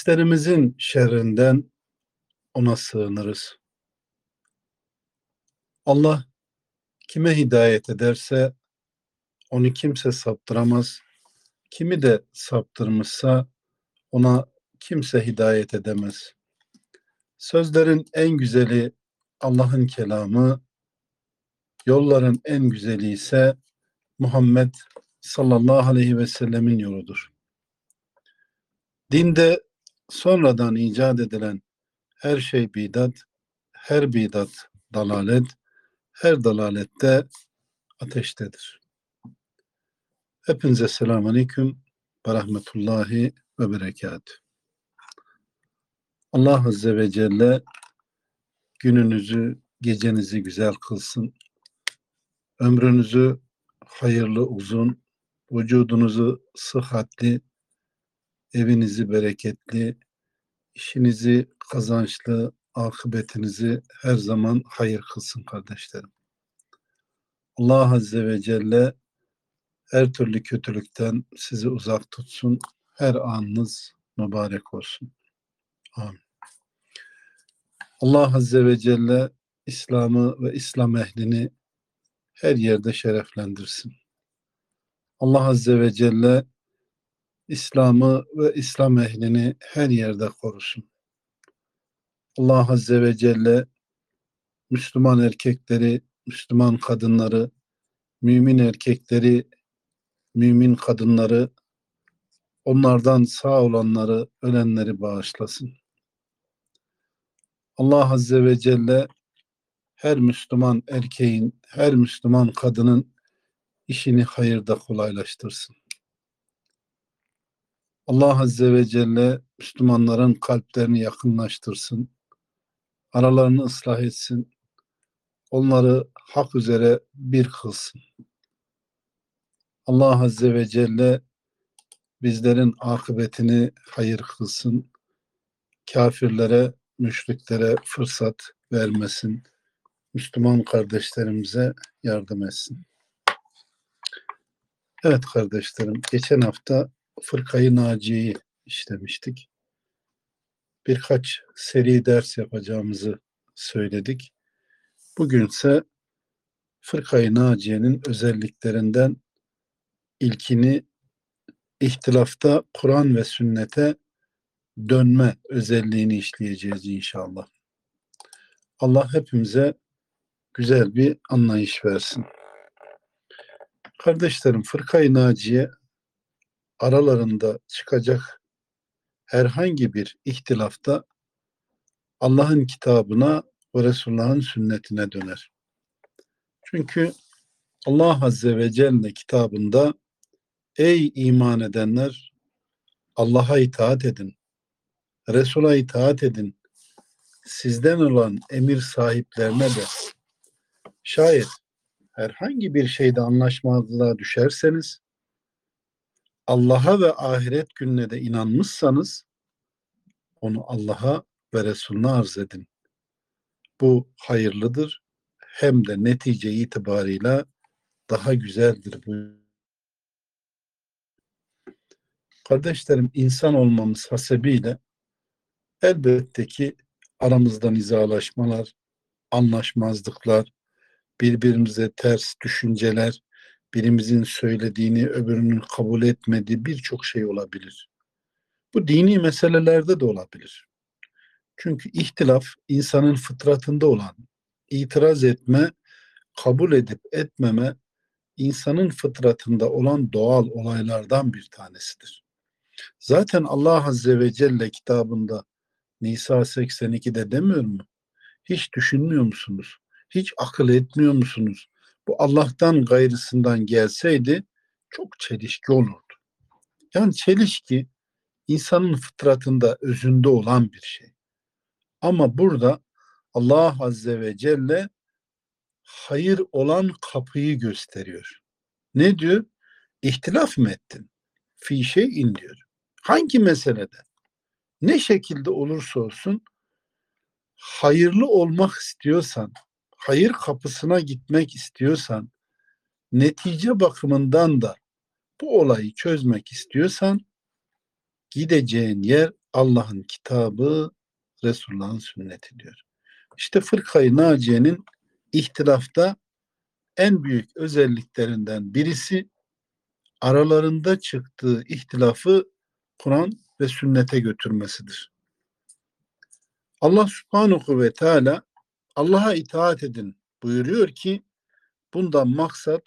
Nefislerimizin şerrinden ona sığınırız. Allah kime hidayet ederse onu kimse saptıramaz. Kimi de saptırmışsa ona kimse hidayet edemez. Sözlerin en güzeli Allah'ın kelamı, yolların en güzeli ise Muhammed sallallahu aleyhi ve sellemin yoludur. Dinde sonradan icat edilen her şey bidat, her bidat dalalet, her dalalette ateştedir. Hepinize selamun aleyküm ve rahmetullahi ve berekatuhu. Allah Azze ve Celle gününüzü, gecenizi güzel kılsın. Ömrünüzü hayırlı, uzun, vücudunuzu sıhhatli, evinizi bereketli, işinizi kazançlı, akıbetinizi her zaman hayır kılsın kardeşlerim. Allah Azze ve Celle her türlü kötülükten sizi uzak tutsun. Her anınız mübarek olsun. Amin. Allah Azze ve Celle İslam'ı ve İslam ehlini her yerde şereflendirsin. Allah Azze ve Celle İslam'ı ve İslam ehlini her yerde korusun. Allah Azze ve Celle Müslüman erkekleri, Müslüman kadınları, mümin erkekleri, mümin kadınları, onlardan sağ olanları, ölenleri bağışlasın. Allah Azze ve Celle her Müslüman erkeğin, her Müslüman kadının işini hayırda kolaylaştırsın. Allah Azze ve Celle Müslümanların kalplerini yakınlaştırsın. Aralarını ıslah etsin. Onları hak üzere bir kılsın. Allah Azze ve Celle bizlerin akıbetini hayır kılsın. Kafirlere, müşriklere fırsat vermesin. Müslüman kardeşlerimize yardım etsin. Evet kardeşlerim, geçen hafta Fırkayı Naciye'yi işlemiştik. Birkaç seri ders yapacağımızı söyledik. Bugünse Fırkayı Naciye'nin özelliklerinden ilkini ihtilafta Kur'an ve sünnete dönme özelliğini işleyeceğiz inşallah. Allah hepimize güzel bir anlayış versin. Kardeşlerim Fırkayı Naciye aralarında çıkacak herhangi bir ihtilafta Allah'ın kitabına ve Resulullah'ın sünnetine döner. Çünkü Allah Azze ve Celle kitabında ey iman edenler Allah'a itaat edin, Resul'a itaat edin, sizden olan emir sahiplerine de şayet herhangi bir şeyde anlaşmazlığa düşerseniz Allah'a ve ahiret gününe de inanmışsanız onu Allah'a ve Resulüne arz edin. Bu hayırlıdır hem de netice itibarıyla daha güzeldir. Kardeşlerim insan olmamız hasebiyle elbette ki aramızda nizalaşmalar, anlaşmazlıklar, birbirimize ters düşünceler, birimizin söylediğini öbürünün kabul etmediği birçok şey olabilir. Bu dini meselelerde de olabilir. Çünkü ihtilaf insanın fıtratında olan itiraz etme, kabul edip etmeme insanın fıtratında olan doğal olaylardan bir tanesidir. Zaten Allah Azze ve Celle kitabında Nisa 82'de demiyor mu? Hiç düşünmüyor musunuz? Hiç akıl etmiyor musunuz? Bu Allah'tan gayrısından gelseydi çok çelişki olurdu. Yani çelişki insanın fıtratında, özünde olan bir şey. Ama burada Allah Azze ve Celle hayır olan kapıyı gösteriyor. Ne diyor? İhtilaf mı ettin? Fi şeyin diyor. Hangi meselede? Ne şekilde olursa olsun hayırlı olmak istiyorsan, hayır kapısına gitmek istiyorsan, netice bakımından da bu olayı çözmek istiyorsan, gideceğin yer Allah'ın kitabı, Resulullah'ın sünneti diyor. İşte fırkayı naciyenin ihtilafta en büyük özelliklerinden birisi aralarında çıktığı ihtilafı Kur'an ve sünnete götürmesidir. Allah subhanahu ve teala Allah'a itaat edin buyuruyor ki bundan maksat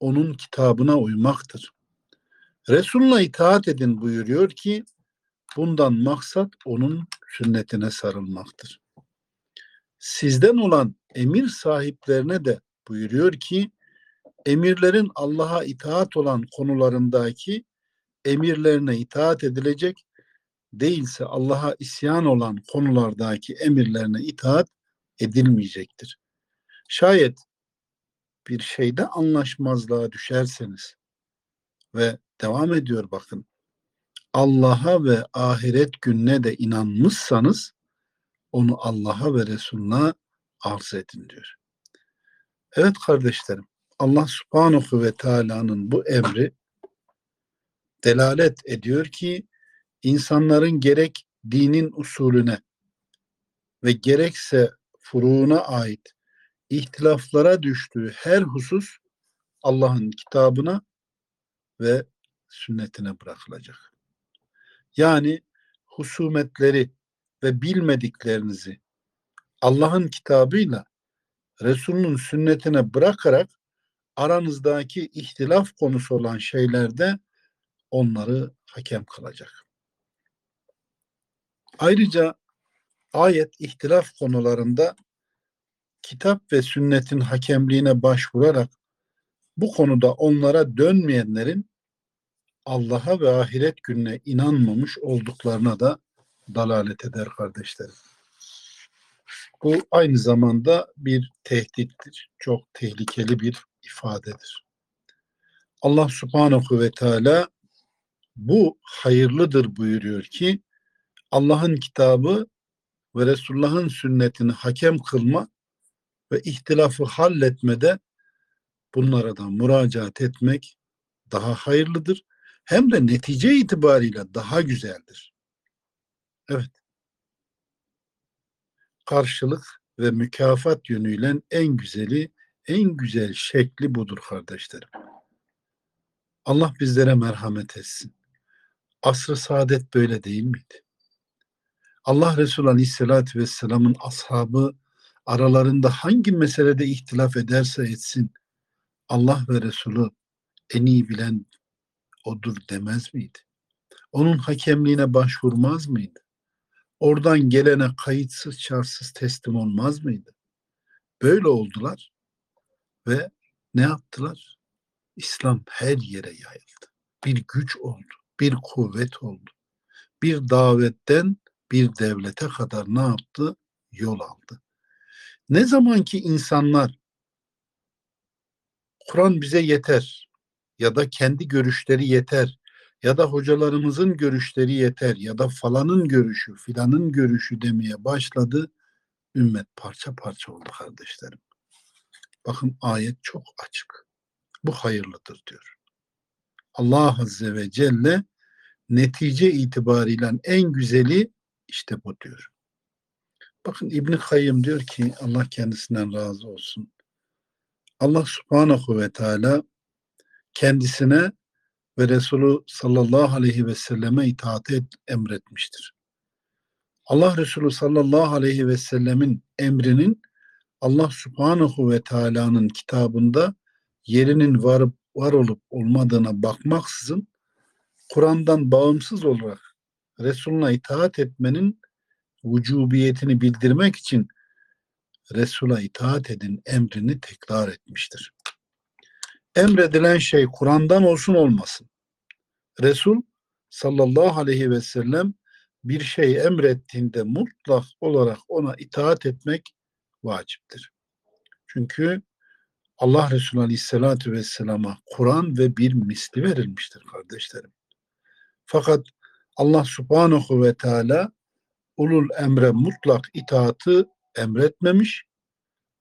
onun kitabına uymaktır. Resuluna itaat edin buyuruyor ki bundan maksat onun sünnetine sarılmaktır. Sizden olan emir sahiplerine de buyuruyor ki emirlerin Allah'a itaat olan konularındaki emirlerine itaat edilecek değilse Allah'a isyan olan konulardaki emirlerine itaat edilmeyecektir. Şayet bir şeyde anlaşmazlığa düşerseniz ve devam ediyor bakın Allah'a ve ahiret gününe de inanmışsanız onu Allah'a ve Resulüne arz edin diyor. Evet kardeşlerim Allah subhanahu ve teala'nın bu emri delalet ediyor ki insanların gerek dinin usulüne ve gerekse furuğuna ait ihtilaflara düştüğü her husus Allah'ın kitabına ve sünnetine bırakılacak. Yani husumetleri ve bilmediklerinizi Allah'ın kitabıyla Resulünün sünnetine bırakarak aranızdaki ihtilaf konusu olan şeylerde onları hakem kılacak. Ayrıca ayet ihtilaf konularında kitap ve sünnetin hakemliğine başvurarak bu konuda onlara dönmeyenlerin Allah'a ve ahiret gününe inanmamış olduklarına da dalalet eder kardeşlerim. Bu aynı zamanda bir tehdittir. Çok tehlikeli bir ifadedir. Allah subhanahu ve teala bu hayırlıdır buyuruyor ki Allah'ın kitabı ve Resulullah'ın sünnetini hakem kılma ve ihtilafı halletmede bunlara da müracaat etmek daha hayırlıdır. Hem de netice itibariyle daha güzeldir. Evet. Karşılık ve mükafat yönüyle en güzeli, en güzel şekli budur kardeşlerim. Allah bizlere merhamet etsin. Asr-ı saadet böyle değil miydi? Allah Resulü Aleyhisselatü Vesselam'ın ashabı aralarında hangi meselede ihtilaf ederse etsin Allah ve Resulü en iyi bilen odur demez miydi? Onun hakemliğine başvurmaz mıydı? Oradan gelene kayıtsız çarsız teslim olmaz mıydı? Böyle oldular ve ne yaptılar? İslam her yere yayıldı. Bir güç oldu, bir kuvvet oldu. Bir davetten bir devlete kadar ne yaptı? Yol aldı. Ne zaman ki insanlar Kur'an bize yeter ya da kendi görüşleri yeter ya da hocalarımızın görüşleri yeter ya da falanın görüşü filanın görüşü demeye başladı. Ümmet parça parça oldu kardeşlerim. Bakın ayet çok açık. Bu hayırlıdır diyor. Allah Azze ve Celle netice itibariyle en güzeli işte bu diyor. Bakın İbni Kayyım diyor ki Allah kendisinden razı olsun. Allah subhanahu ve teala kendisine ve Resulü sallallahu aleyhi ve selleme itaat et, emretmiştir. Allah Resulü sallallahu aleyhi ve sellemin emrinin Allah subhanahu ve teala'nın kitabında yerinin varıp var olup olmadığına bakmaksızın Kur'an'dan bağımsız olarak Resulüne itaat etmenin vücubiyetini bildirmek için Resul'a itaat edin emrini tekrar etmiştir. Emredilen şey Kur'an'dan olsun olmasın. Resul sallallahu aleyhi ve sellem bir şey emrettiğinde mutlak olarak ona itaat etmek vaciptir. Çünkü Allah Resulü Aleyhisselatü Vesselam'a Kur'an ve bir misli verilmiştir kardeşlerim. Fakat Allah Subhanahu ve Teala ulul emre mutlak itaatı emretmemiş.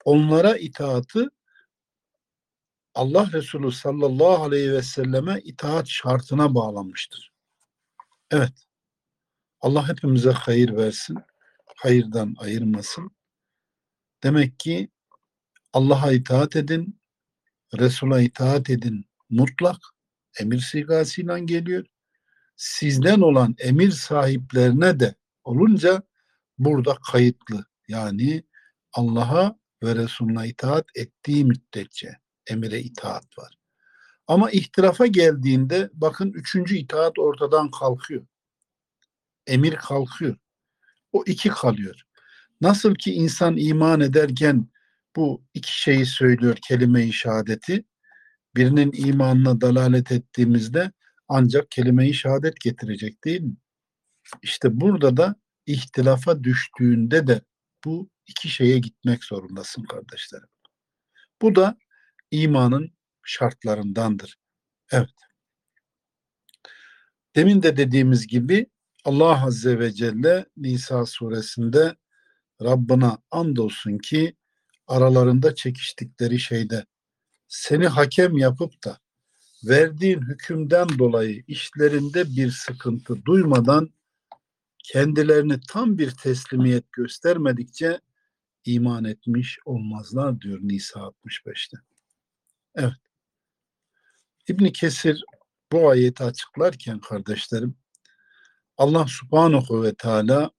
Onlara itaatı Allah Resulü sallallahu aleyhi ve selleme itaat şartına bağlanmıştır. Evet. Allah hepimize hayır versin. Hayırdan ayırmasın. Demek ki Allah'a itaat edin, Resul'a itaat edin mutlak emir sigasıyla geliyor. Sizden olan emir sahiplerine de olunca burada kayıtlı. Yani Allah'a ve Resulüne itaat ettiği müddetçe emire itaat var. Ama ihtilafa geldiğinde bakın üçüncü itaat ortadan kalkıyor. Emir kalkıyor. O iki kalıyor. Nasıl ki insan iman ederken bu iki şeyi söylüyor kelime-i şehadeti. Birinin imanına dalalet ettiğimizde ancak kelime-i şehadet getirecek değil mi? İşte burada da ihtilafa düştüğünde de bu iki şeye gitmek zorundasın kardeşlerim. Bu da imanın şartlarındandır. Evet. Demin de dediğimiz gibi Allah Azze ve Celle Nisa suresinde Rabbına andolsun ki aralarında çekiştikleri şeyde seni hakem yapıp da verdiğin hükümden dolayı işlerinde bir sıkıntı duymadan kendilerini tam bir teslimiyet göstermedikçe iman etmiş olmazlar diyor Nisa 65'te. Evet. İbni Kesir bu ayeti açıklarken kardeşlerim Allah subhanahu ve teala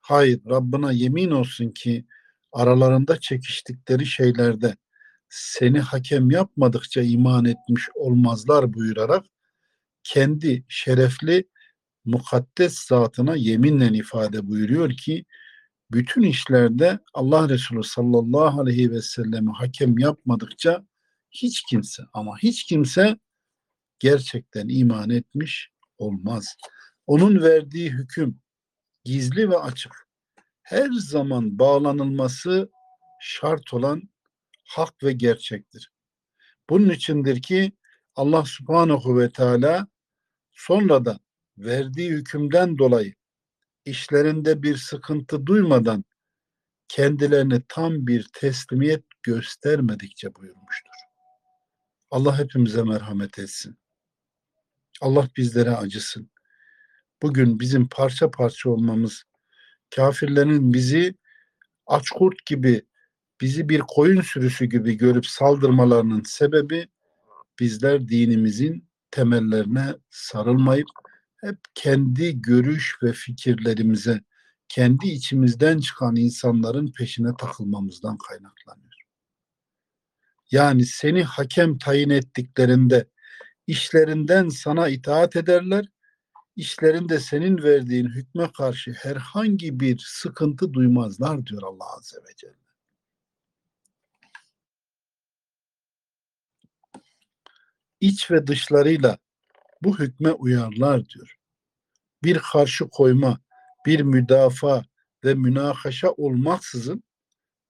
hayır Rabbına yemin olsun ki aralarında çekiştikleri şeylerde seni hakem yapmadıkça iman etmiş olmazlar buyurarak kendi şerefli mukaddes zatına yeminle ifade buyuruyor ki bütün işlerde Allah Resulü sallallahu aleyhi ve sellemi hakem yapmadıkça hiç kimse ama hiç kimse gerçekten iman etmiş olmaz. Onun verdiği hüküm gizli ve açık. Her zaman bağlanılması şart olan hak ve gerçektir. Bunun içindir ki Allah subhanahu ve teala sonra da verdiği hükümden dolayı işlerinde bir sıkıntı duymadan kendilerine tam bir teslimiyet göstermedikçe buyurmuştur. Allah hepimize merhamet etsin. Allah bizlere acısın. Bugün bizim parça parça olmamız, kafirlerin bizi aç kurt gibi, bizi bir koyun sürüsü gibi görüp saldırmalarının sebebi bizler dinimizin temellerine sarılmayıp hep kendi görüş ve fikirlerimize, kendi içimizden çıkan insanların peşine takılmamızdan kaynaklanıyor. Yani seni hakem tayin ettiklerinde işlerinden sana itaat ederler, işlerinde senin verdiğin hükme karşı herhangi bir sıkıntı duymazlar diyor Allah Azze ve Celle. İç ve dışlarıyla bu hükme uyarlar diyor. Bir karşı koyma, bir müdafaa ve münakaşa olmaksızın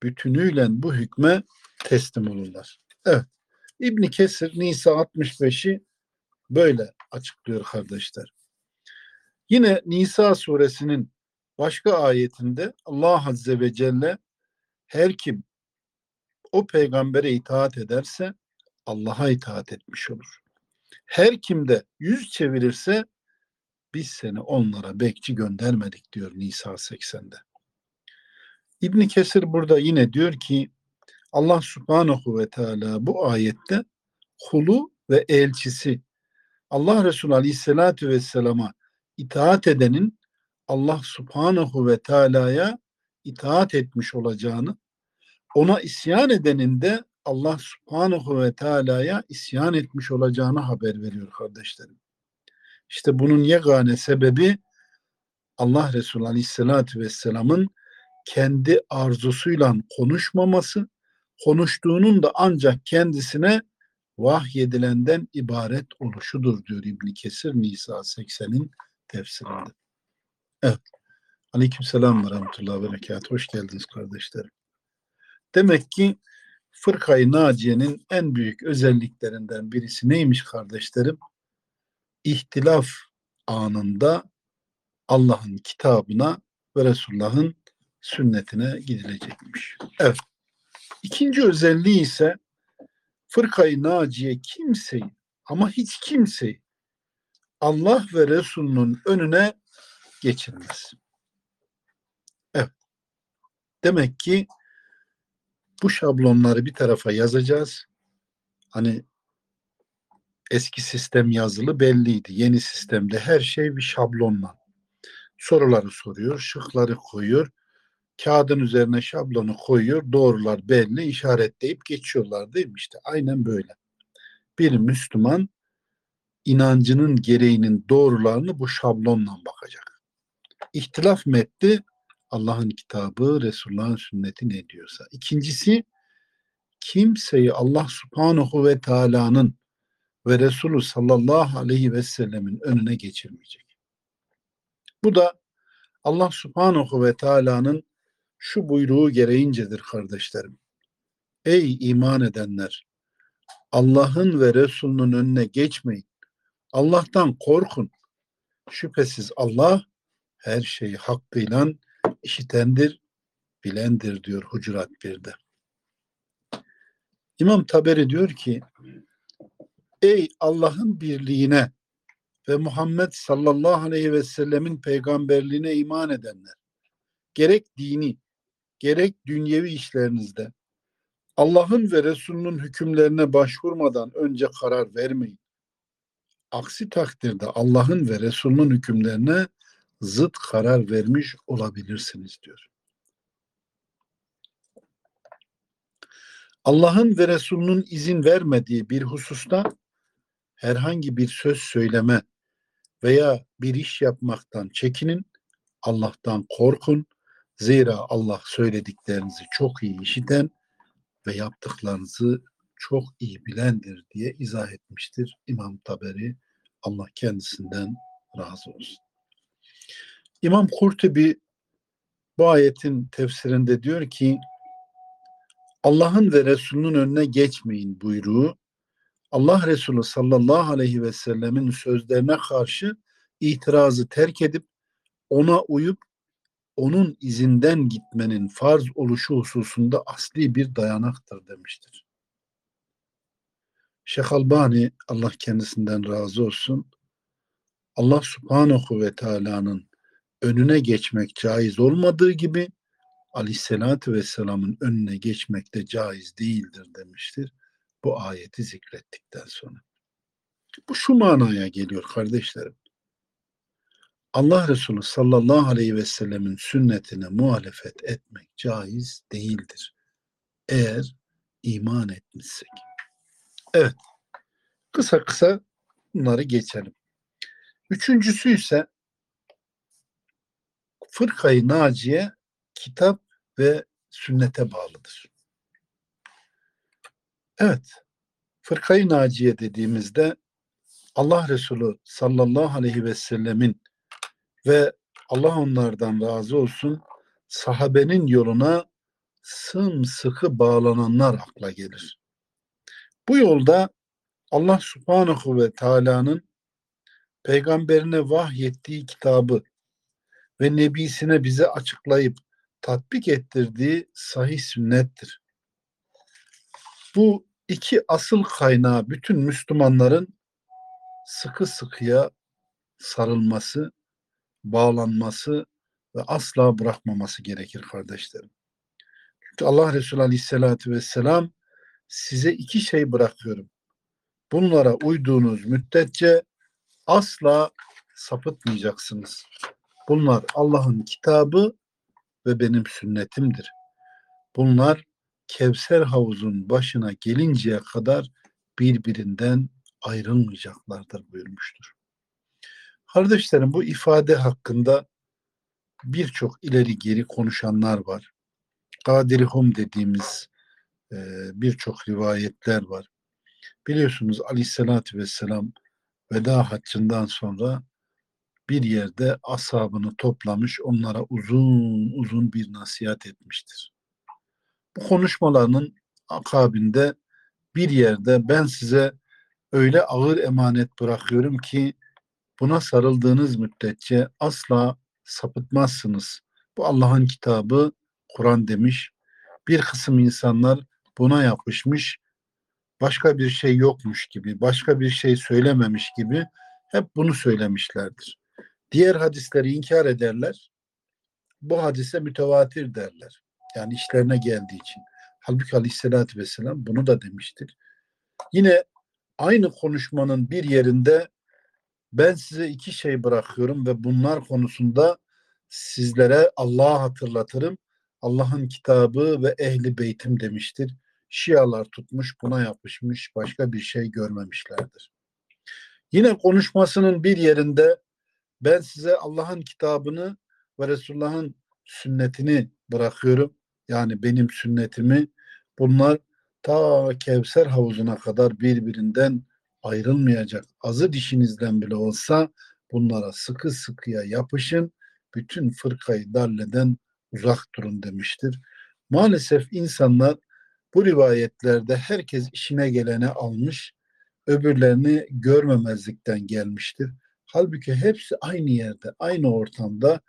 bütünüyle bu hükme teslim olurlar. Evet. İbni Kesir Nisa 65'i böyle açıklıyor kardeşler. Yine Nisa suresinin başka ayetinde Allah Azze ve Celle her kim o peygambere itaat ederse Allah'a itaat etmiş olur. Her kim de yüz çevirirse biz seni onlara bekçi göndermedik diyor Nisa 80'de. İbni Kesir burada yine diyor ki Allah subhanahu ve teala bu ayette kulu ve elçisi Allah Resulü aleyhissalatü vesselama itaat edenin Allah subhanahu ve teala'ya itaat etmiş olacağını, ona isyan edenin de Allah subhanahu ve teala'ya isyan etmiş olacağını haber veriyor kardeşlerim. İşte bunun yegane sebebi Allah Resulü aleyhissalatü vesselamın kendi arzusuyla konuşmaması, konuştuğunun da ancak kendisine vahyedilenden ibaret oluşudur diyor İbn Kesir Nisa 80'in tefsirinde. Evet. Aleyküm selam ve rahmetullahi ve berekatuhu. Hoş geldiniz kardeşlerim. Demek ki Fırkayı Naciye'nin en büyük özelliklerinden birisi neymiş kardeşlerim? İhtilaf anında Allah'ın kitabına ve Resulullah'ın sünnetine gidilecekmiş. Evet. İkinci özelliği ise Fırkayı Naciye kimseyi ama hiç kimseyi Allah ve Resulünün önüne geçilmez. Evet. Demek ki bu şablonları bir tarafa yazacağız. Hani eski sistem yazılı belliydi. Yeni sistemde her şey bir şablonla. Soruları soruyor, şıkları koyuyor. Kağıdın üzerine şablonu koyuyor. Doğrular belli işaretleyip geçiyorlar değil mi? İşte aynen böyle. Bir Müslüman inancının gereğinin doğrularını bu şablonla bakacak. İhtilaf metni Allah'ın kitabı, Resulullah'ın sünneti ne diyorsa. İkincisi kimseyi Allah subhanahu ve teala'nın ve Resulü sallallahu aleyhi ve sellemin önüne geçirmeyecek. Bu da Allah subhanahu ve teala'nın şu buyruğu gereğincedir kardeşlerim. Ey iman edenler! Allah'ın ve Resulünün önüne geçmeyin. Allah'tan korkun. Şüphesiz Allah her şeyi hakkıyla işitendir, bilendir diyor Hucurat 1'de. İmam Taberi diyor ki Ey Allah'ın birliğine ve Muhammed sallallahu aleyhi ve sellemin peygamberliğine iman edenler gerek dini gerek dünyevi işlerinizde Allah'ın ve Resulünün hükümlerine başvurmadan önce karar vermeyin. Aksi takdirde Allah'ın ve Resulünün hükümlerine zıt karar vermiş olabilirsiniz diyor. Allah'ın ve Resulünün izin vermediği bir hususta herhangi bir söz söyleme veya bir iş yapmaktan çekinin, Allah'tan korkun. Zira Allah söylediklerinizi çok iyi işiten ve yaptıklarınızı çok iyi bilendir diye izah etmiştir İmam Taberi. Allah kendisinden razı olsun. İmam Kurtubi bu ayetin tefsirinde diyor ki Allah'ın ve Resulünün önüne geçmeyin buyruğu Allah Resulü sallallahu aleyhi ve sellemin sözlerine karşı itirazı terk edip ona uyup onun izinden gitmenin farz oluşu hususunda asli bir dayanaktır demiştir. Şeyh Albani Allah kendisinden razı olsun Allah subhanahu ve teala'nın önüne geçmek caiz olmadığı gibi aleyhissalatü vesselamın önüne geçmek de caiz değildir demiştir bu ayeti zikrettikten sonra. Bu şu manaya geliyor kardeşlerim. Allah Resulü sallallahu aleyhi ve sellemin sünnetine muhalefet etmek caiz değildir. Eğer iman etmişsek. Evet. Kısa kısa bunları geçelim. Üçüncüsü ise fırkayı naciye kitap ve sünnete bağlıdır. Evet. Fırkayı naciye dediğimizde Allah Resulü sallallahu aleyhi ve sellemin ve Allah onlardan razı olsun sahabenin yoluna sımsıkı bağlananlar akla gelir. Bu yolda Allah subhanahu ve teala'nın peygamberine vahyettiği kitabı ve nebisine bize açıklayıp tatbik ettirdiği sahih sünnettir. Bu iki asıl kaynağı bütün Müslümanların sıkı sıkıya sarılması, bağlanması ve asla bırakmaması gerekir kardeşlerim. Çünkü Allah Resulü Aleyhisselatü Vesselam size iki şey bırakıyorum. Bunlara uyduğunuz müddetçe asla sapıtmayacaksınız. Bunlar Allah'ın kitabı ve benim sünnetimdir. Bunlar Kevser havuzun başına gelinceye kadar birbirinden ayrılmayacaklardır buyurmuştur. Kardeşlerim bu ifade hakkında birçok ileri geri konuşanlar var. Kadirihum dediğimiz e, birçok rivayetler var. Biliyorsunuz Aleyhisselatü Vesselam veda haccından sonra bir yerde asabını toplamış, onlara uzun uzun bir nasihat etmiştir. Bu konuşmalarının akabinde bir yerde ben size öyle ağır emanet bırakıyorum ki buna sarıldığınız müddetçe asla sapıtmazsınız. Bu Allah'ın kitabı Kur'an demiş. Bir kısım insanlar buna yapışmış, başka bir şey yokmuş gibi, başka bir şey söylememiş gibi hep bunu söylemişlerdir. Diğer hadisleri inkar ederler. Bu hadise mütevatir derler. Yani işlerine geldiği için. Halbuki aleyhissalatü vesselam bunu da demiştir. Yine aynı konuşmanın bir yerinde ben size iki şey bırakıyorum ve bunlar konusunda sizlere Allah'ı hatırlatırım. Allah'ın kitabı ve ehli beytim demiştir. Şialar tutmuş buna yapışmış başka bir şey görmemişlerdir. Yine konuşmasının bir yerinde ben size Allah'ın kitabını ve Resulullah'ın sünnetini bırakıyorum. Yani benim sünnetimi bunlar ta Kevser havuzuna kadar birbirinden ayrılmayacak. Azı dişinizden bile olsa bunlara sıkı sıkıya yapışın. Bütün fırkayı darleden uzak durun demiştir. Maalesef insanlar bu rivayetlerde herkes işine gelene almış, öbürlerini görmemezlikten gelmiştir. Halbuki hepsi aynı yerde, aynı ortamda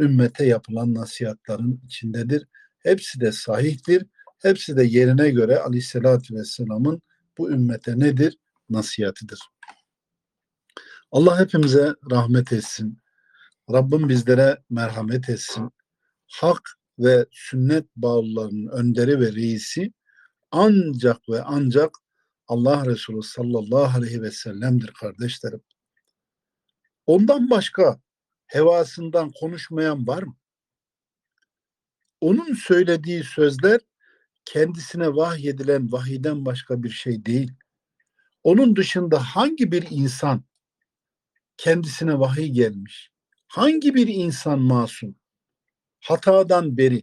ümmete yapılan nasihatların içindedir. Hepsi de sahihtir. Hepsi de yerine göre aleyhissalatü vesselamın bu ümmete nedir? Nasihatidir. Allah hepimize rahmet etsin. Rabbim bizlere merhamet etsin. Hak ve sünnet bağlılarının önderi ve reisi ancak ve ancak Allah Resulü sallallahu aleyhi ve sellem'dir kardeşlerim. Ondan başka hevasından konuşmayan var mı? Onun söylediği sözler kendisine vahyedilen vahiden başka bir şey değil. Onun dışında hangi bir insan kendisine vahiy gelmiş? Hangi bir insan masum? Hatadan beri.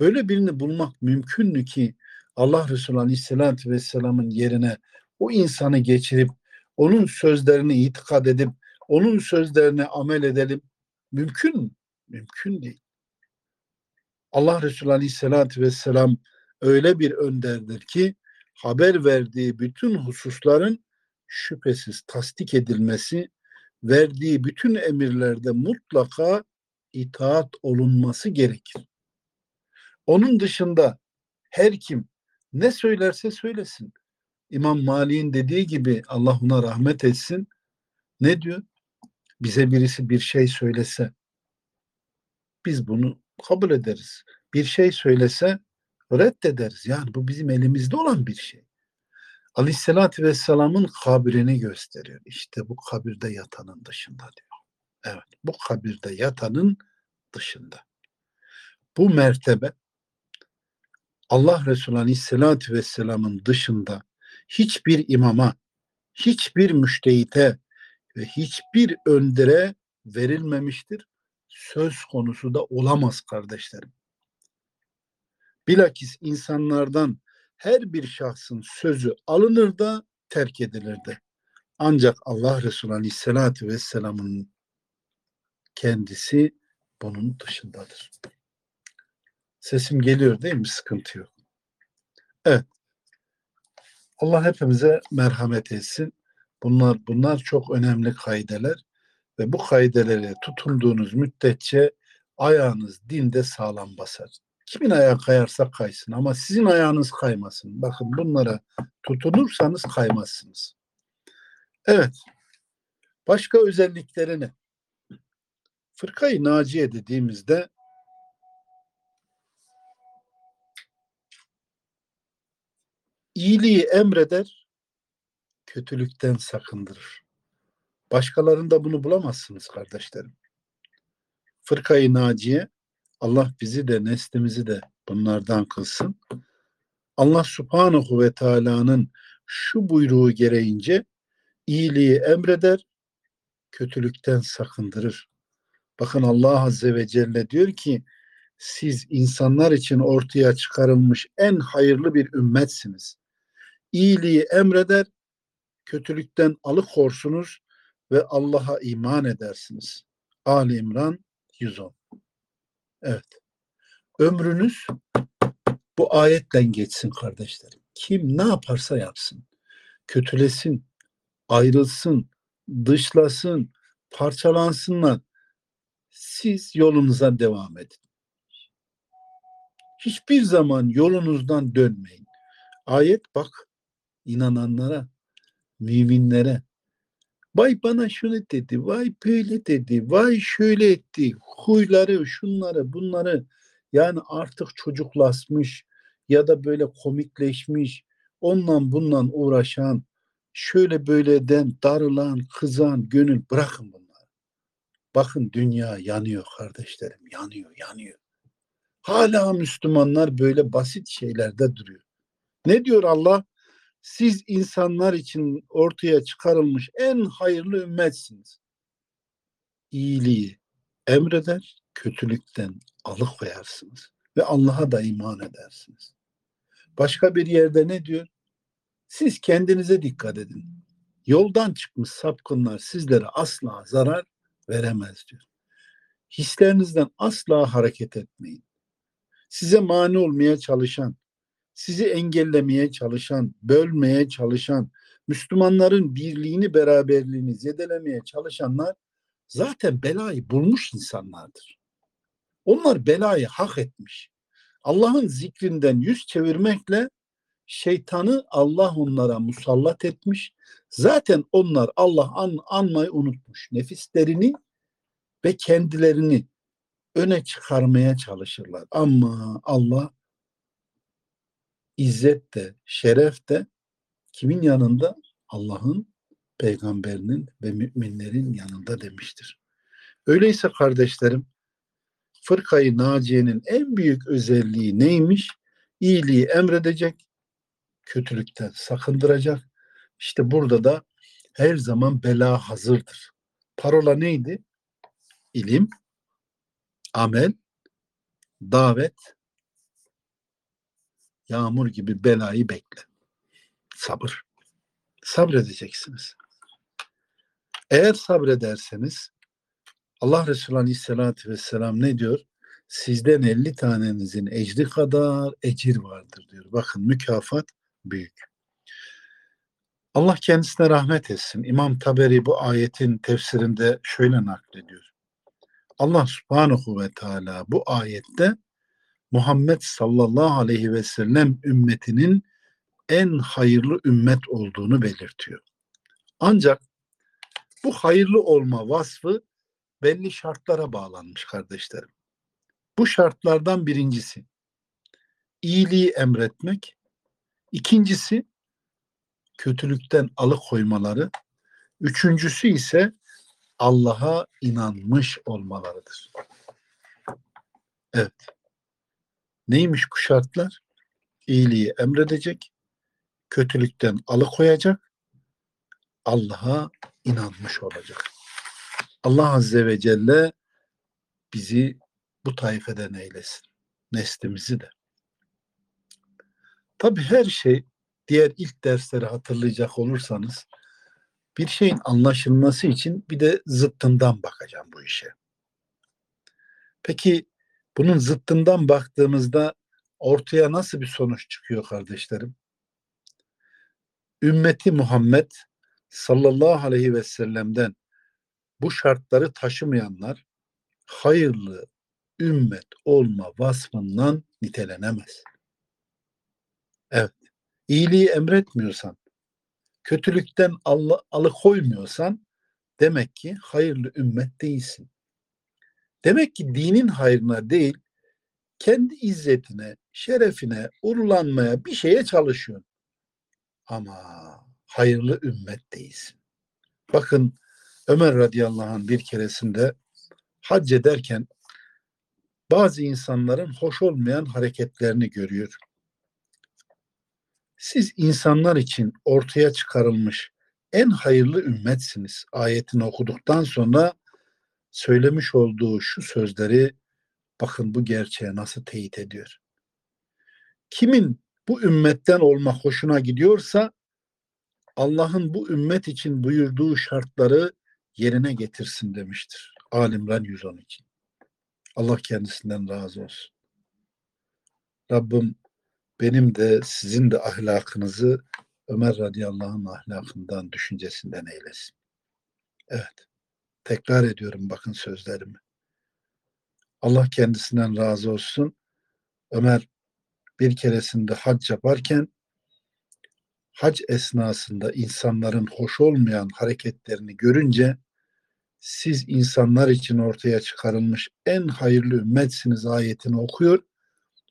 Böyle birini bulmak mümkün mü ki Allah Resulü Aleyhisselatü Vesselam'ın yerine o insanı geçirip onun sözlerini itikad edip onun sözlerine amel edelim. Mümkün mü? Mümkün değil. Allah Resulü Aleyhisselatü Vesselam öyle bir önderdir ki haber verdiği bütün hususların şüphesiz tasdik edilmesi, verdiği bütün emirlerde mutlaka itaat olunması gerekir. Onun dışında her kim ne söylerse söylesin. İmam Mali'nin dediği gibi Allah ona rahmet etsin. Ne diyor? Bize birisi bir şey söylese biz bunu kabul ederiz. Bir şey söylese reddederiz. Yani bu bizim elimizde olan bir şey. Aleyhisselatü Vesselam'ın kabrini gösteriyor. İşte bu kabirde yatanın dışında diyor. Evet bu kabirde yatanın dışında. Bu mertebe Allah Resulü Aleyhisselatü Vesselam'ın dışında hiçbir imama, hiçbir müştehite ve hiçbir öndere verilmemiştir. Söz konusu da olamaz kardeşlerim. Bilakis insanlardan her bir şahsın sözü alınır da terk edilir de. Ancak Allah Resulü Aleyhisselatü Vesselam'ın kendisi bunun dışındadır. Sesim geliyor değil mi? Sıkıntı yok. Evet. Allah hepimize merhamet etsin. Bunlar bunlar çok önemli kaideler ve bu kaidelere tutunduğunuz müddetçe ayağınız dinde sağlam basar. Kimin ayağı kayarsa kaysın ama sizin ayağınız kaymasın. Bakın bunlara tutunursanız kaymazsınız. Evet. Başka özellikleri ne? Fırkayı Naciye dediğimizde iyiliği emreder, kötülükten sakındırır. Başkalarında bunu bulamazsınız kardeşlerim. Fırkayı Naciye Allah bizi de neslimizi de bunlardan kılsın. Allah subhanahu ve teala'nın şu buyruğu gereğince iyiliği emreder, kötülükten sakındırır. Bakın Allah Azze ve Celle diyor ki siz insanlar için ortaya çıkarılmış en hayırlı bir ümmetsiniz. İyiliği emreder, kötülükten alıkorsunuz ve Allah'a iman edersiniz. Ali İmran 110 Evet. Ömrünüz bu ayetten geçsin kardeşlerim. Kim ne yaparsa yapsın. Kötülesin, ayrılsın, dışlasın, parçalansınlar. Siz yolunuza devam edin. Hiçbir zaman yolunuzdan dönmeyin. Ayet bak inananlara, müminlere Vay bana şunu dedi, vay böyle dedi, vay şöyle etti, huyları, şunları, bunları yani artık çocuklaşmış ya da böyle komikleşmiş, ondan bundan uğraşan, şöyle böyleden darılan, kızan, gönül bırakın bunları. Bakın dünya yanıyor kardeşlerim, yanıyor, yanıyor. Hala Müslümanlar böyle basit şeylerde duruyor. Ne diyor Allah? Siz insanlar için ortaya çıkarılmış en hayırlı ümmetsiniz. İyiliği emreder, kötülükten alıkoyarsınız ve Allah'a da iman edersiniz. Başka bir yerde ne diyor? Siz kendinize dikkat edin. Yoldan çıkmış sapkınlar sizlere asla zarar veremez diyor. Hislerinizden asla hareket etmeyin. Size mani olmaya çalışan, sizi engellemeye çalışan, bölmeye çalışan, Müslümanların birliğini, beraberliğini zedelemeye çalışanlar zaten belayı bulmuş insanlardır. Onlar belayı hak etmiş. Allah'ın zikrinden yüz çevirmekle şeytanı Allah onlara musallat etmiş. Zaten onlar Allah an, anmayı unutmuş. Nefislerini ve kendilerini öne çıkarmaya çalışırlar. Ama Allah izzet de, şeref de kimin yanında? Allah'ın, peygamberinin ve müminlerin yanında demiştir. Öyleyse kardeşlerim, fırkayı naciyenin en büyük özelliği neymiş? İyiliği emredecek, kötülükten sakındıracak. İşte burada da her zaman bela hazırdır. Parola neydi? İlim, amel, davet, yağmur gibi belayı bekle. Sabır. Sabredeceksiniz. Eğer sabrederseniz Allah Resulü Aleyhisselatü Vesselam ne diyor? Sizden 50 tanenizin ecri kadar ecir vardır diyor. Bakın mükafat büyük. Allah kendisine rahmet etsin. İmam Taberi bu ayetin tefsirinde şöyle naklediyor. Allah subhanahu ve teala bu ayette Muhammed sallallahu aleyhi ve sellem ümmetinin en hayırlı ümmet olduğunu belirtiyor. Ancak bu hayırlı olma vasfı belli şartlara bağlanmış kardeşlerim. Bu şartlardan birincisi iyiliği emretmek, ikincisi kötülükten alıkoymaları, üçüncüsü ise Allah'a inanmış olmalarıdır. Evet. Neymiş bu şartlar? İyiliği emredecek, kötülükten alıkoyacak, Allah'a inanmış olacak. Allah Azze ve Celle bizi bu tayfeden eylesin. Neslimizi de. Tabi her şey diğer ilk dersleri hatırlayacak olursanız bir şeyin anlaşılması için bir de zıttından bakacağım bu işe. Peki bunun zıttından baktığımızda ortaya nasıl bir sonuç çıkıyor kardeşlerim? Ümmeti Muhammed sallallahu aleyhi ve sellem'den bu şartları taşımayanlar hayırlı ümmet olma vasfından nitelenemez. Evet. İyiliği emretmiyorsan, kötülükten alıkoymuyorsan demek ki hayırlı ümmet değilsin. Demek ki dinin hayrına değil, kendi izzetine, şerefine, urulanmaya bir şeye çalışıyorsun. Ama hayırlı ümmet değilsin. Bakın Ömer radıyallahu anh bir keresinde hac ederken bazı insanların hoş olmayan hareketlerini görüyor. Siz insanlar için ortaya çıkarılmış en hayırlı ümmetsiniz. Ayetini okuduktan sonra söylemiş olduğu şu sözleri bakın bu gerçeğe nasıl teyit ediyor. Kimin bu ümmetten olma hoşuna gidiyorsa Allah'ın bu ümmet için buyurduğu şartları yerine getirsin demiştir. Alimran 112. Allah kendisinden razı olsun. Rabbim benim de sizin de ahlakınızı Ömer radıyallahu anh ahlakından, düşüncesinden eylesin. Evet. Tekrar ediyorum bakın sözlerimi. Allah kendisinden razı olsun. Ömer bir keresinde hac yaparken hac esnasında insanların hoş olmayan hareketlerini görünce siz insanlar için ortaya çıkarılmış en hayırlı ümmetsiniz ayetini okuyor.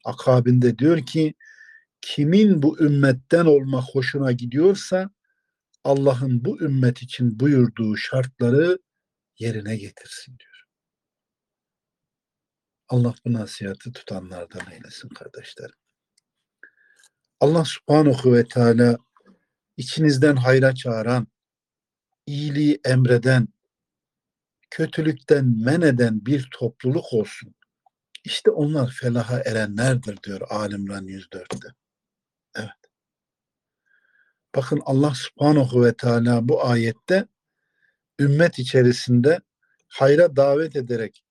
Akabinde diyor ki kimin bu ümmetten olmak hoşuna gidiyorsa Allah'ın bu ümmet için buyurduğu şartları yerine getirsin diyor. Allah bu nasihatı tutanlardan eylesin kardeşlerim. Allah subhanahu ve teala içinizden hayra çağıran, iyiliği emreden, kötülükten men eden bir topluluk olsun. İşte onlar felaha erenlerdir diyor Alimran 104'te. Evet. Bakın Allah subhanahu ve teala bu ayette ümmet içerisinde hayra davet ederek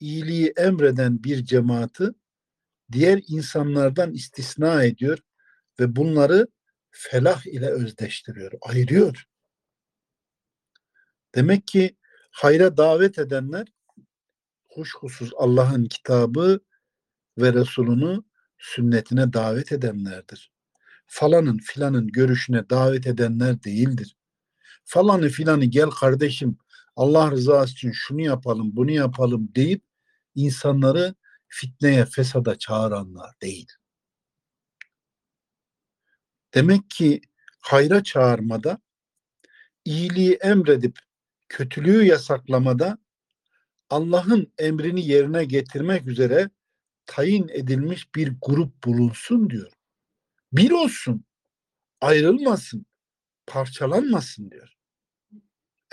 iyiliği emreden bir cemaati diğer insanlardan istisna ediyor ve bunları felah ile özdeştiriyor, ayırıyor. Demek ki hayra davet edenler kuşkusuz Allah'ın kitabı ve Resulünü sünnetine davet edenlerdir. Falanın filanın görüşüne davet edenler değildir. Falanı filanı gel kardeşim Allah rızası için şunu yapalım bunu yapalım deyip insanları fitneye fesada çağıranlar değil. Demek ki hayra çağırmada, iyiliği emredip kötülüğü yasaklamada Allah'ın emrini yerine getirmek üzere tayin edilmiş bir grup bulunsun diyor. Bir olsun, ayrılmasın, parçalanmasın diyor.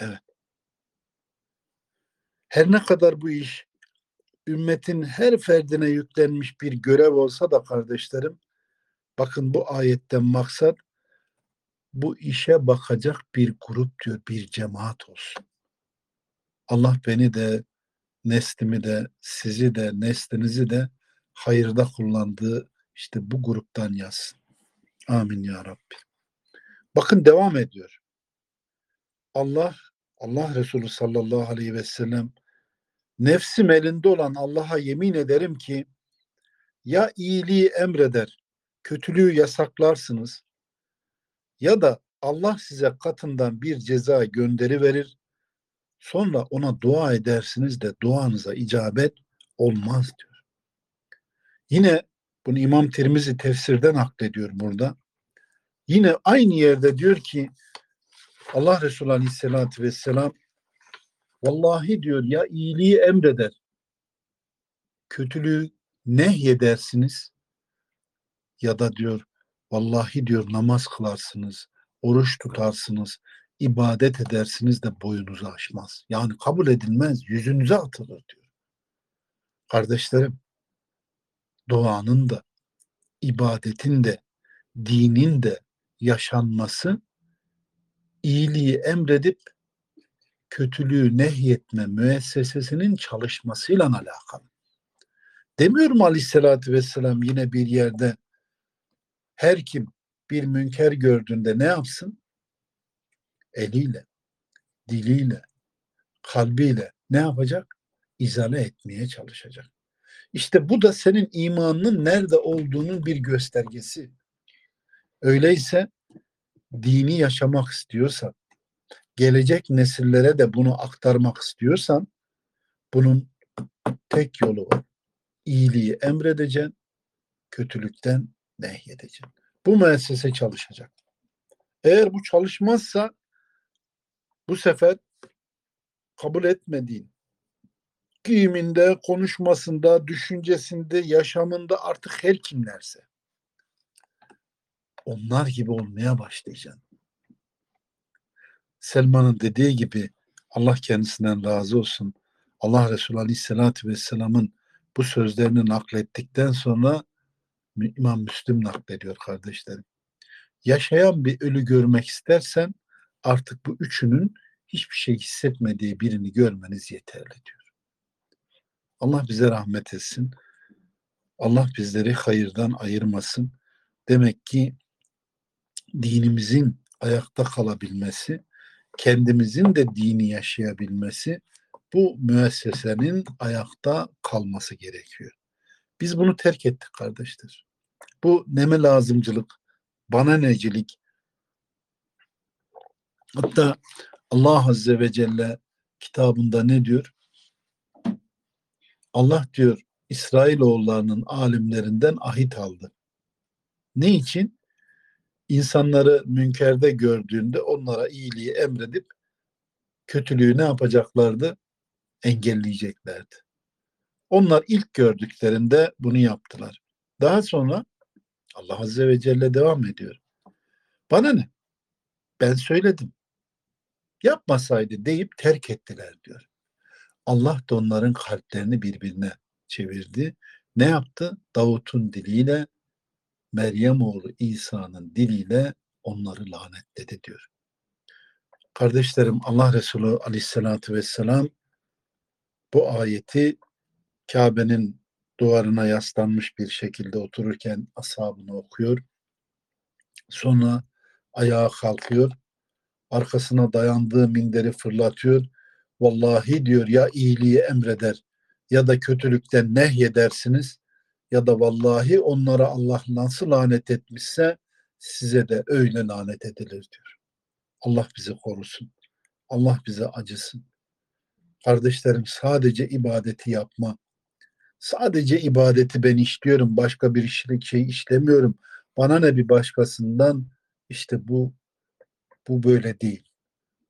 Evet. Her ne kadar bu iş ümmetin her ferdine yüklenmiş bir görev olsa da kardeşlerim, bakın bu ayetten maksat bu işe bakacak bir grup diyor, bir cemaat olsun. Allah beni de, neslimi de, sizi de, neslinizi de hayırda kullandığı işte bu gruptan yazsın. Amin ya Rabbi. Bakın devam ediyor. Allah, Allah Resulü sallallahu aleyhi ve sellem nefsim elinde olan Allah'a yemin ederim ki ya iyiliği emreder, kötülüğü yasaklarsınız ya da Allah size katından bir ceza gönderi verir. Sonra ona dua edersiniz de duanıza icabet olmaz diyor. Yine bunu İmam Tirmizi tefsirden naklediyor burada. Yine aynı yerde diyor ki Allah Resulü Aleyhisselatü Vesselam vallahi diyor ya iyiliği emreder kötülüğü nehyedersiniz ya da diyor vallahi diyor namaz kılarsınız, oruç tutarsınız, ibadet edersiniz de boyunuzu aşmaz. Yani kabul edilmez, yüzünüze atılır diyor. Kardeşlerim, duanın da, ibadetin de, dinin de yaşanması iyiliği emredip kötülüğü nehyetme müessesesinin çalışmasıyla alakalı. Demiyorum aleyhissalatü vesselam yine bir yerde her kim bir münker gördüğünde ne yapsın? Eliyle, diliyle, kalbiyle ne yapacak? İzale etmeye çalışacak. İşte bu da senin imanının nerede olduğunun bir göstergesi. Öyleyse dini yaşamak istiyorsan, gelecek nesillere de bunu aktarmak istiyorsan bunun tek yolu var. İyiliği emredeceksin, kötülükten nehyedeceksin. Bu müessese çalışacak. Eğer bu çalışmazsa bu sefer kabul etmediğin giyiminde, konuşmasında, düşüncesinde, yaşamında artık her kimlerse onlar gibi olmaya başlayacaksın. Selman'ın dediği gibi Allah kendisinden razı olsun. Allah Resulü Aleyhisselatü Vesselam'ın bu sözlerini naklettikten sonra İmam Müslim naklediyor kardeşlerim. Yaşayan bir ölü görmek istersen artık bu üçünün hiçbir şey hissetmediği birini görmeniz yeterli diyor. Allah bize rahmet etsin. Allah bizleri hayırdan ayırmasın. Demek ki dinimizin ayakta kalabilmesi, kendimizin de dini yaşayabilmesi bu müessesenin ayakta kalması gerekiyor. Biz bunu terk ettik kardeşler. Bu neme lazımcılık, bana necilik, Hatta Allah Azze ve Celle kitabında ne diyor? Allah diyor İsrailoğullarının alimlerinden ahit aldı. Ne için? İnsanları münkerde gördüğünde onlara iyiliği emredip kötülüğü ne yapacaklardı? Engelleyeceklerdi. Onlar ilk gördüklerinde bunu yaptılar. Daha sonra Allah Azze ve Celle devam ediyor. Bana ne? Ben söyledim. Yapmasaydı deyip terk ettiler diyor. Allah da onların kalplerini birbirine çevirdi. Ne yaptı? Davut'un diliyle Meryem oğlu İsa'nın diliyle onları lanetledi diyor. Kardeşlerim Allah Resulü aleyhissalatü vesselam bu ayeti Kabe'nin duvarına yaslanmış bir şekilde otururken ashabını okuyor. Sonra ayağa kalkıyor. Arkasına dayandığı minderi fırlatıyor. Vallahi diyor ya iyiliği emreder ya da kötülükten nehyedersiniz ya da vallahi onlara Allah nasıl lanet etmişse size de öyle lanet edilir diyor. Allah bizi korusun. Allah bize acısın. Kardeşlerim sadece ibadeti yapma. Sadece ibadeti ben işliyorum. Başka bir işlik şey işlemiyorum. Bana ne bir başkasından işte bu bu böyle değil.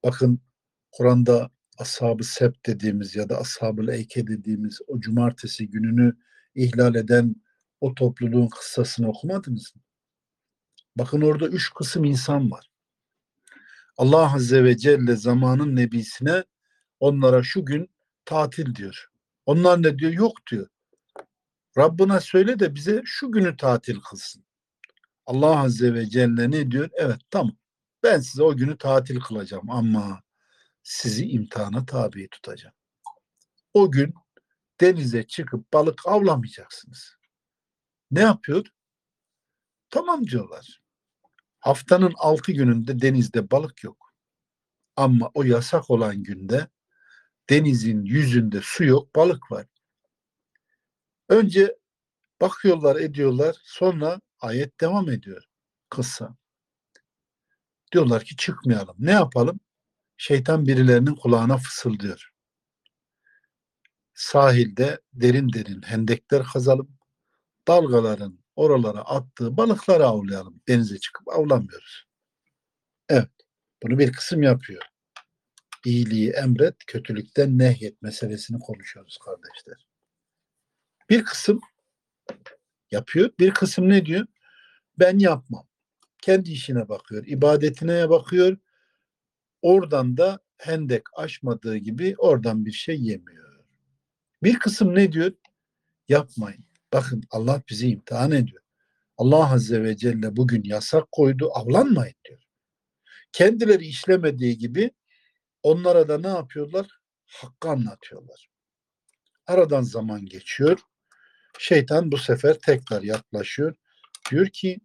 Bakın Kur'an'da ashab-ı sept dediğimiz ya da ashab-ı dediğimiz o cumartesi gününü ihlal eden o topluluğun kıssasını okumadınız mı? Bakın orada üç kısım insan var. Allah Azze ve Celle zamanın nebisine onlara şu gün tatil diyor. Onlar ne diyor? Yok diyor. Rabbına söyle de bize şu günü tatil kılsın. Allah Azze ve Celle ne diyor? Evet tamam. Ben size o günü tatil kılacağım ama sizi imtihana tabi tutacağım. O gün denize çıkıp balık avlamayacaksınız. Ne yapıyor? Tamam diyorlar. Haftanın altı gününde denizde balık yok. Ama o yasak olan günde denizin yüzünde su yok, balık var. Önce bakıyorlar, ediyorlar. Sonra ayet devam ediyor. Kısa. Diyorlar ki çıkmayalım. Ne yapalım? Şeytan birilerinin kulağına fısıldıyor. Sahilde derin derin hendekler kazalım. Dalgaların oralara attığı balıkları avlayalım. Denize çıkıp avlamıyoruz. Evet. Bunu bir kısım yapıyor. İyiliği emret, kötülükten nehyet meselesini konuşuyoruz kardeşler. Bir kısım yapıyor. Bir kısım ne diyor? Ben yapmam. Kendi işine bakıyor. ibadetine bakıyor. Oradan da hendek aşmadığı gibi oradan bir şey yemiyor. Bir kısım ne diyor? Yapmayın. Bakın Allah bizi imtihan ediyor. Allah Azze ve Celle bugün yasak koydu. Avlanmayın diyor. Kendileri işlemediği gibi onlara da ne yapıyorlar? Hakkı anlatıyorlar. Aradan zaman geçiyor. Şeytan bu sefer tekrar yaklaşıyor. Diyor ki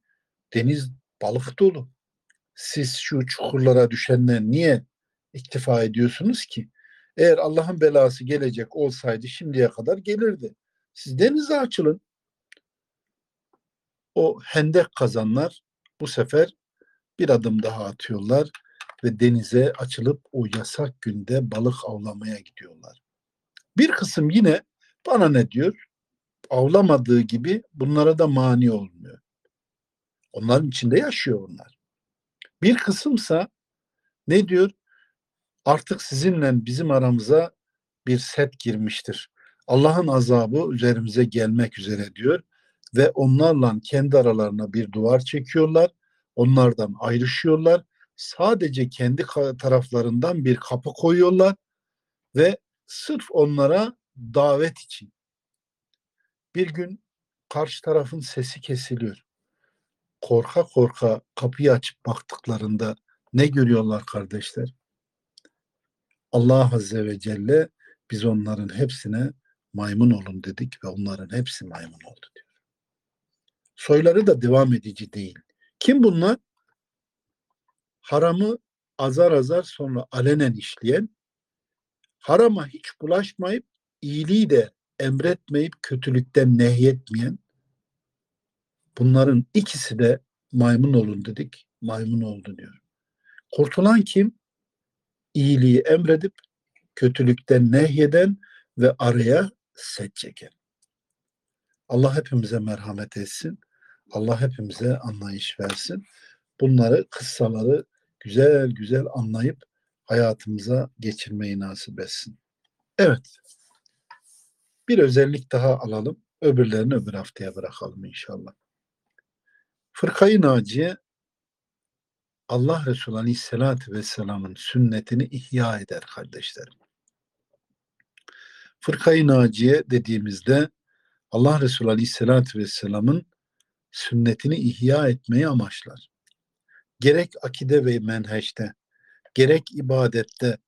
deniz balık dolu. Siz şu çukurlara düşenler niye iktifa ediyorsunuz ki? Eğer Allah'ın belası gelecek olsaydı şimdiye kadar gelirdi. Siz denize açılın. O hendek kazanlar bu sefer bir adım daha atıyorlar ve denize açılıp o yasak günde balık avlamaya gidiyorlar. Bir kısım yine bana ne diyor? Avlamadığı gibi bunlara da mani olmuyor. Onların içinde yaşıyor onlar. Bir kısımsa ne diyor? Artık sizinle bizim aramıza bir set girmiştir. Allah'ın azabı üzerimize gelmek üzere diyor ve onlarla kendi aralarına bir duvar çekiyorlar. Onlardan ayrışıyorlar. Sadece kendi taraflarından bir kapı koyuyorlar ve sırf onlara davet için. Bir gün karşı tarafın sesi kesiliyor. Korka korka kapıyı açıp baktıklarında ne görüyorlar kardeşler? Allah Azze ve Celle biz onların hepsine maymun olun dedik ve onların hepsi maymun oldu diyor. Soyları da devam edici değil. Kim bunlar? Haramı azar azar sonra alenen işleyen, harama hiç bulaşmayıp iyiliği de emretmeyip kötülükten nehyetmeyen, bunların ikisi de maymun olun dedik, maymun oldu diyor. Kurtulan kim? İyiliği emredip kötülükten nehyeden ve araya set çeken. Allah hepimize merhamet etsin. Allah hepimize anlayış versin. Bunları, kıssaları güzel güzel anlayıp hayatımıza geçirmeyi nasip etsin. Evet. Bir özellik daha alalım. Öbürlerini öbür haftaya bırakalım inşallah. Fırkayı Naciye Allah Resulü Aleyhisselatü Vesselam'ın sünnetini ihya eder kardeşlerim. Fırkayı Naciye dediğimizde Allah Resulü Aleyhisselatü Vesselam'ın sünnetini ihya etmeyi amaçlar. Gerek akide ve menheşte, gerek ibadette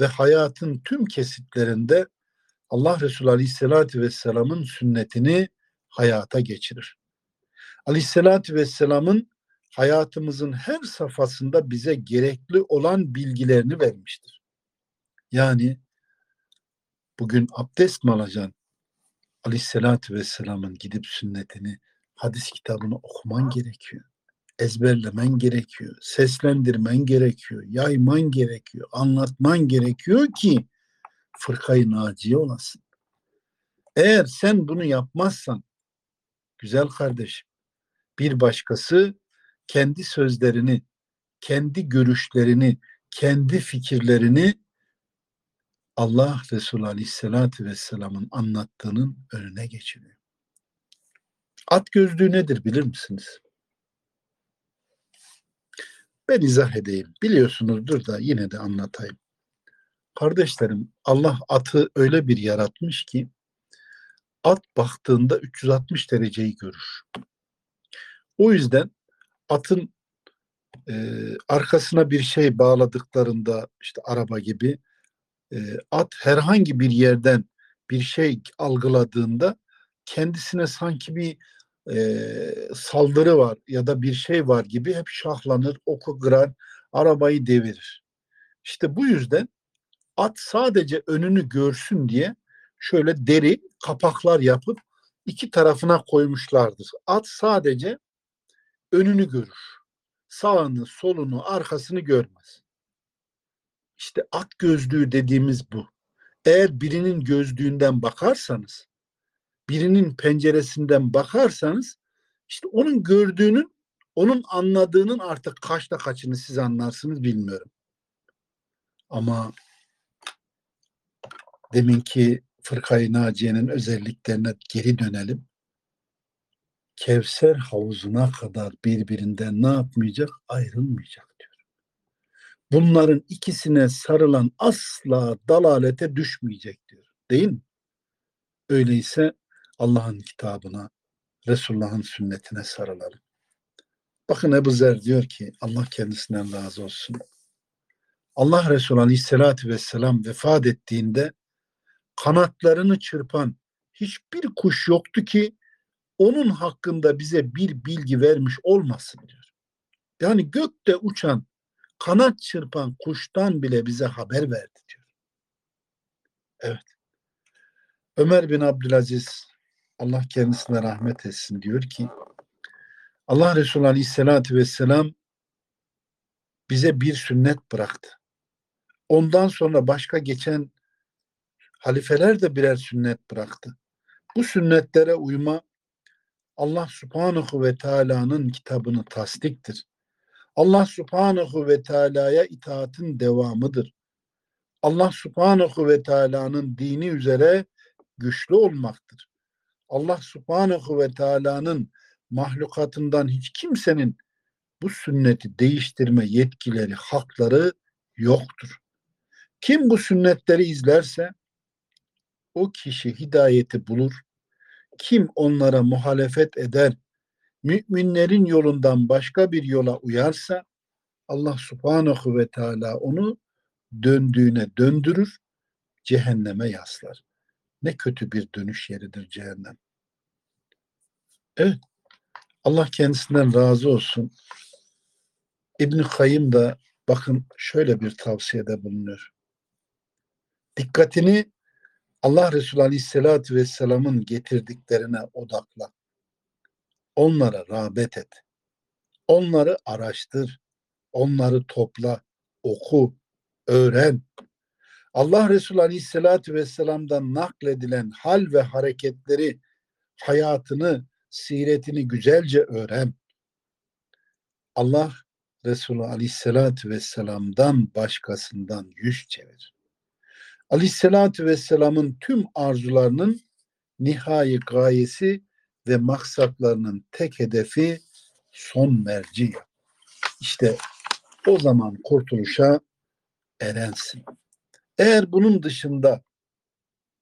ve hayatın tüm kesitlerinde Allah Resulü Aleyhisselatü Vesselam'ın sünnetini hayata geçirir. Aleyhisselatü Vesselam'ın hayatımızın her safhasında bize gerekli olan bilgilerini vermiştir. Yani bugün abdest mi alacaksın? Aleyhisselatü Vesselam'ın gidip sünnetini, hadis kitabını okuman gerekiyor. Ezberlemen gerekiyor. Seslendirmen gerekiyor. Yayman gerekiyor. Anlatman gerekiyor ki fırkayı naciye olasın. Eğer sen bunu yapmazsan güzel kardeşim bir başkası kendi sözlerini, kendi görüşlerini, kendi fikirlerini Allah Resulü Aleyhisselatü Vesselam'ın anlattığının önüne geçiriyor. At gözlüğü nedir bilir misiniz? Ben izah edeyim. Biliyorsunuzdur da yine de anlatayım. Kardeşlerim Allah atı öyle bir yaratmış ki at baktığında 360 dereceyi görür. O yüzden atın e, arkasına bir şey bağladıklarında işte araba gibi e, at herhangi bir yerden bir şey algıladığında kendisine sanki bir e, saldırı var ya da bir şey var gibi hep şahlanır, oku kırar, arabayı devirir. İşte bu yüzden at sadece önünü görsün diye şöyle deri kapaklar yapıp iki tarafına koymuşlardır. At sadece önünü görür. Sağını, solunu, arkasını görmez. İşte at gözlüğü dediğimiz bu. Eğer birinin gözlüğünden bakarsanız, birinin penceresinden bakarsanız işte onun gördüğünün, onun anladığının artık kaçta kaçını siz anlarsınız bilmiyorum. Ama deminki Fırkayı Naciye'nin özelliklerine geri dönelim. Kevser havuzuna kadar birbirinden ne yapmayacak? Ayrılmayacak diyor. Bunların ikisine sarılan asla dalalete düşmeyecek diyor. Değil mi? Öyleyse Allah'ın kitabına, Resulullah'ın sünnetine sarılalım. Bakın Ebu Zer diyor ki Allah kendisinden razı olsun. Allah Resulü Aleyhisselatü Vesselam vefat ettiğinde kanatlarını çırpan hiçbir kuş yoktu ki onun hakkında bize bir bilgi vermiş olmasın diyor. Yani gökte uçan, kanat çırpan kuştan bile bize haber verdi diyor. Evet. Ömer bin Abdülaziz Allah kendisine rahmet etsin diyor ki Allah Resulü Aleyhisselatü Vesselam bize bir sünnet bıraktı. Ondan sonra başka geçen halifeler de birer sünnet bıraktı. Bu sünnetlere uyma Allah subhanahu ve teala'nın kitabını tasdiktir. Allah subhanahu ve teala'ya itaatın devamıdır. Allah subhanahu ve teala'nın dini üzere güçlü olmaktır. Allah subhanahu ve teala'nın mahlukatından hiç kimsenin bu sünneti değiştirme yetkileri, hakları yoktur. Kim bu sünnetleri izlerse o kişi hidayeti bulur. Kim onlara muhalefet eder, müminlerin yolundan başka bir yola uyarsa Allah subhanahu ve teala onu döndüğüne döndürür, cehenneme yaslar. Ne kötü bir dönüş yeridir cehennem. Evet. Allah kendisinden razı olsun. İbn Kayyım da bakın şöyle bir tavsiyede bulunuyor. Dikkatini Allah Resulü Aleyhisselatü Vesselam'ın getirdiklerine odakla. Onlara rağbet et. Onları araştır. Onları topla, oku. öğren. Allah Resulü Aleyhisselatü Vesselam'dan nakledilen hal ve hareketleri, hayatını, siretini güzelce öğren. Allah Resulü Aleyhisselatü Vesselam'dan başkasından yüz çevir. Aleyhisselatü Vesselam'ın tüm arzularının nihai gayesi ve maksatlarının tek hedefi son merci. İşte o zaman kurtuluşa erensin. Eğer bunun dışında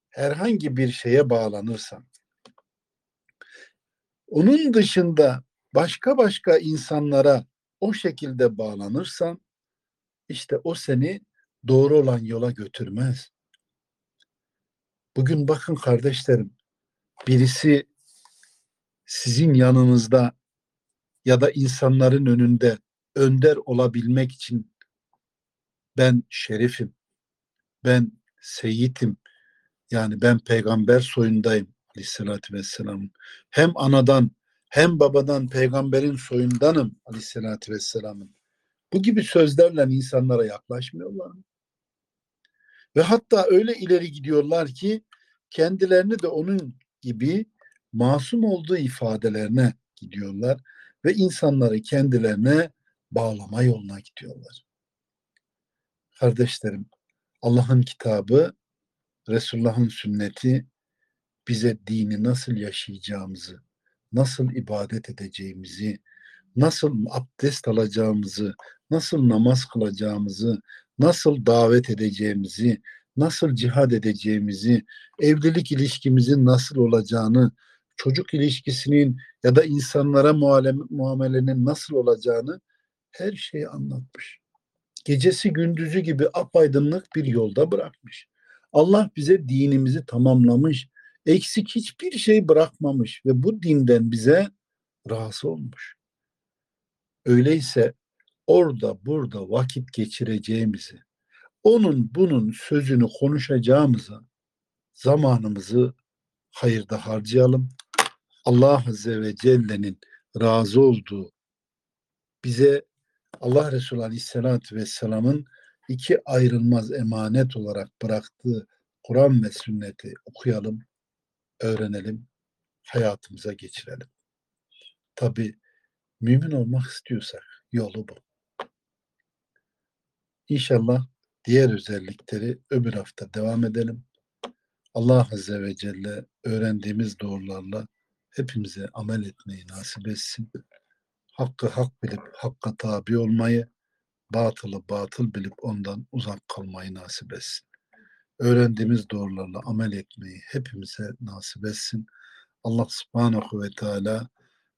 herhangi bir şeye bağlanırsan, onun dışında başka başka insanlara o şekilde bağlanırsan, işte o seni doğru olan yola götürmez. Bugün bakın kardeşlerim, birisi sizin yanınızda ya da insanların önünde önder olabilmek için ben şerifim, ben seyitim, yani ben peygamber soyundayım aleyhissalatü vesselam. Hem anadan hem babadan peygamberin soyundanım aleyhissalatü vesselamın. Bu gibi sözlerle insanlara yaklaşmıyorlar mı? Ve hatta öyle ileri gidiyorlar ki kendilerini de onun gibi masum olduğu ifadelerine gidiyorlar ve insanları kendilerine bağlama yoluna gidiyorlar. Kardeşlerim, Allah'ın kitabı, Resulullah'ın sünneti bize dini nasıl yaşayacağımızı, nasıl ibadet edeceğimizi, nasıl abdest alacağımızı, nasıl namaz kılacağımızı, nasıl davet edeceğimizi, nasıl cihad edeceğimizi, evlilik ilişkimizin nasıl olacağını, çocuk ilişkisinin ya da insanlara muamelenin nasıl olacağını her şeyi anlatmış. Gecesi gündüzü gibi apaydınlık bir yolda bırakmış. Allah bize dinimizi tamamlamış, eksik hiçbir şey bırakmamış ve bu dinden bize razı olmuş. Öyleyse orada burada vakit geçireceğimizi, onun bunun sözünü konuşacağımıza zamanımızı hayırda harcayalım. Allah Azze ve Celle'nin razı olduğu bize Allah Resulü Aleyhisselatü Vesselam'ın iki ayrılmaz emanet olarak bıraktığı Kur'an ve sünneti okuyalım, öğrenelim, hayatımıza geçirelim. Tabi mümin olmak istiyorsak yolu bu. İnşallah diğer özellikleri öbür hafta devam edelim. Allah Azze ve Celle öğrendiğimiz doğrularla hepimize amel etmeyi nasip etsin. Hakkı hak bilip hakka tabi olmayı, batılı batıl bilip ondan uzak kalmayı nasip etsin. Öğrendiğimiz doğrularla amel etmeyi hepimize nasip etsin. Allah subhanahu ve teala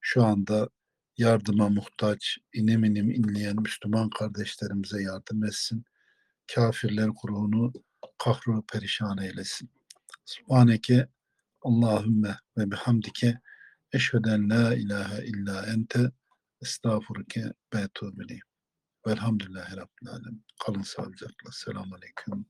şu anda yardıma muhtaç, inim inim inleyen Müslüman kardeşlerimize yardım etsin. Kafirler grubunu kahru perişan eylesin. Subhaneke Allahümme ve bihamdike eşheden la ilahe illa ente estağfurke ve etûbü Velhamdülillahi Rabbil Alem. Kalın sağlıcakla. Selamun Aleyküm.